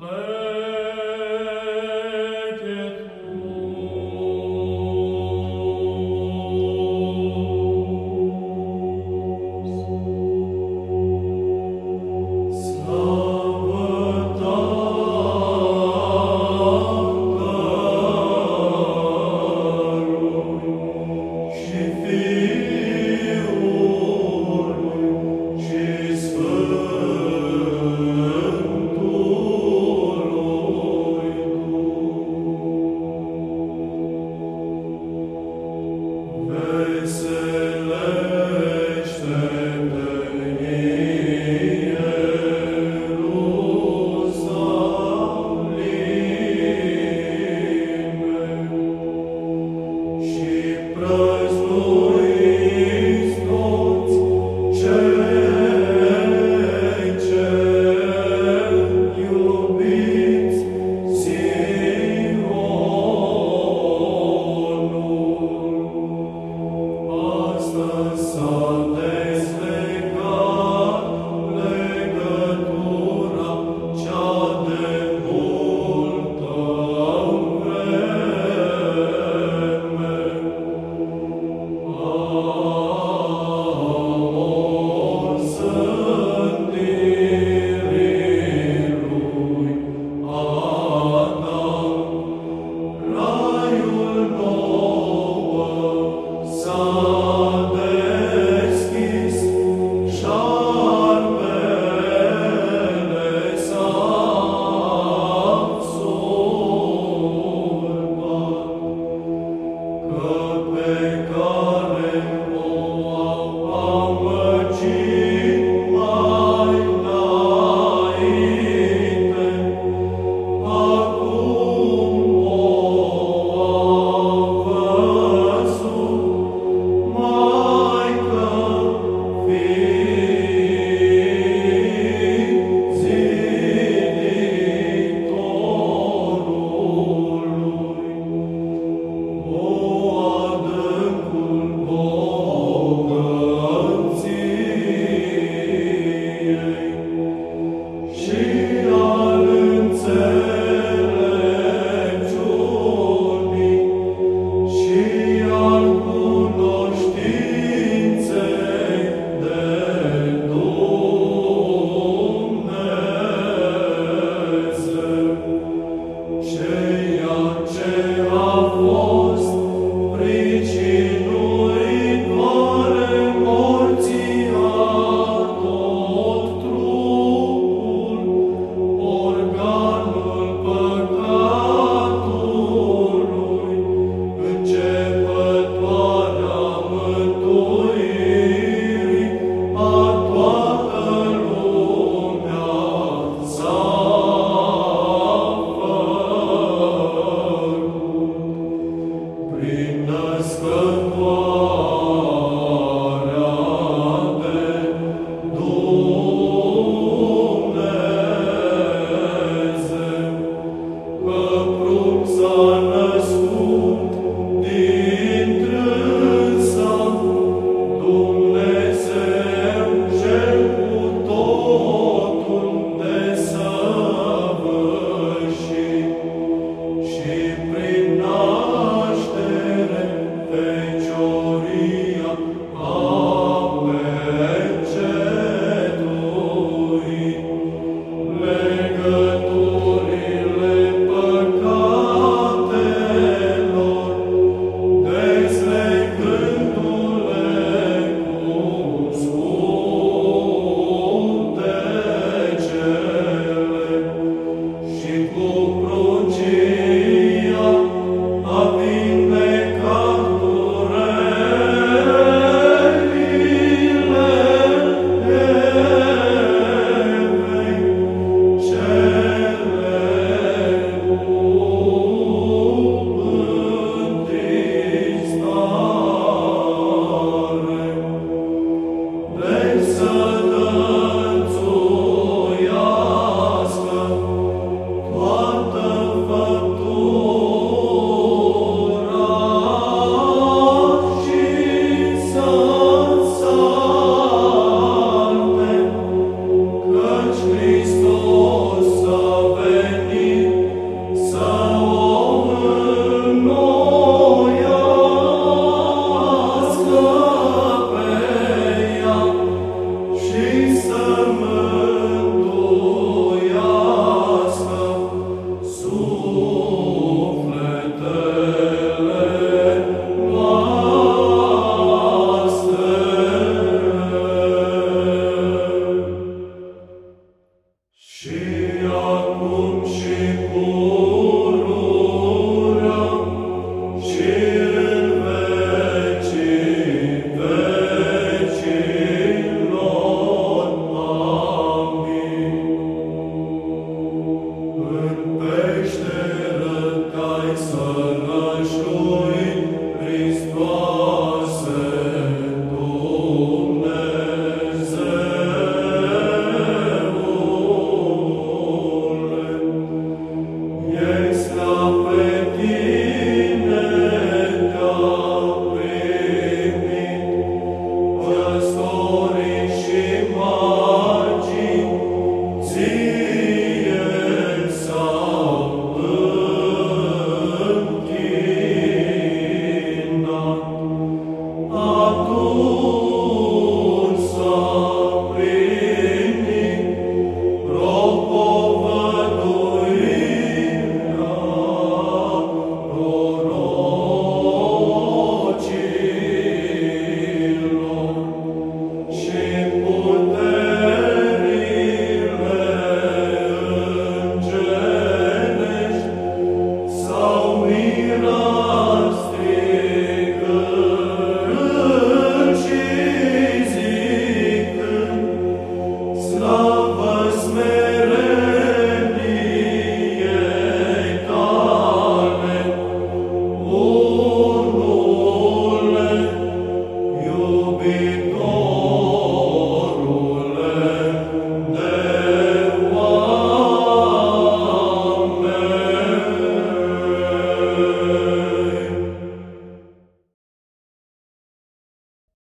Let Amen.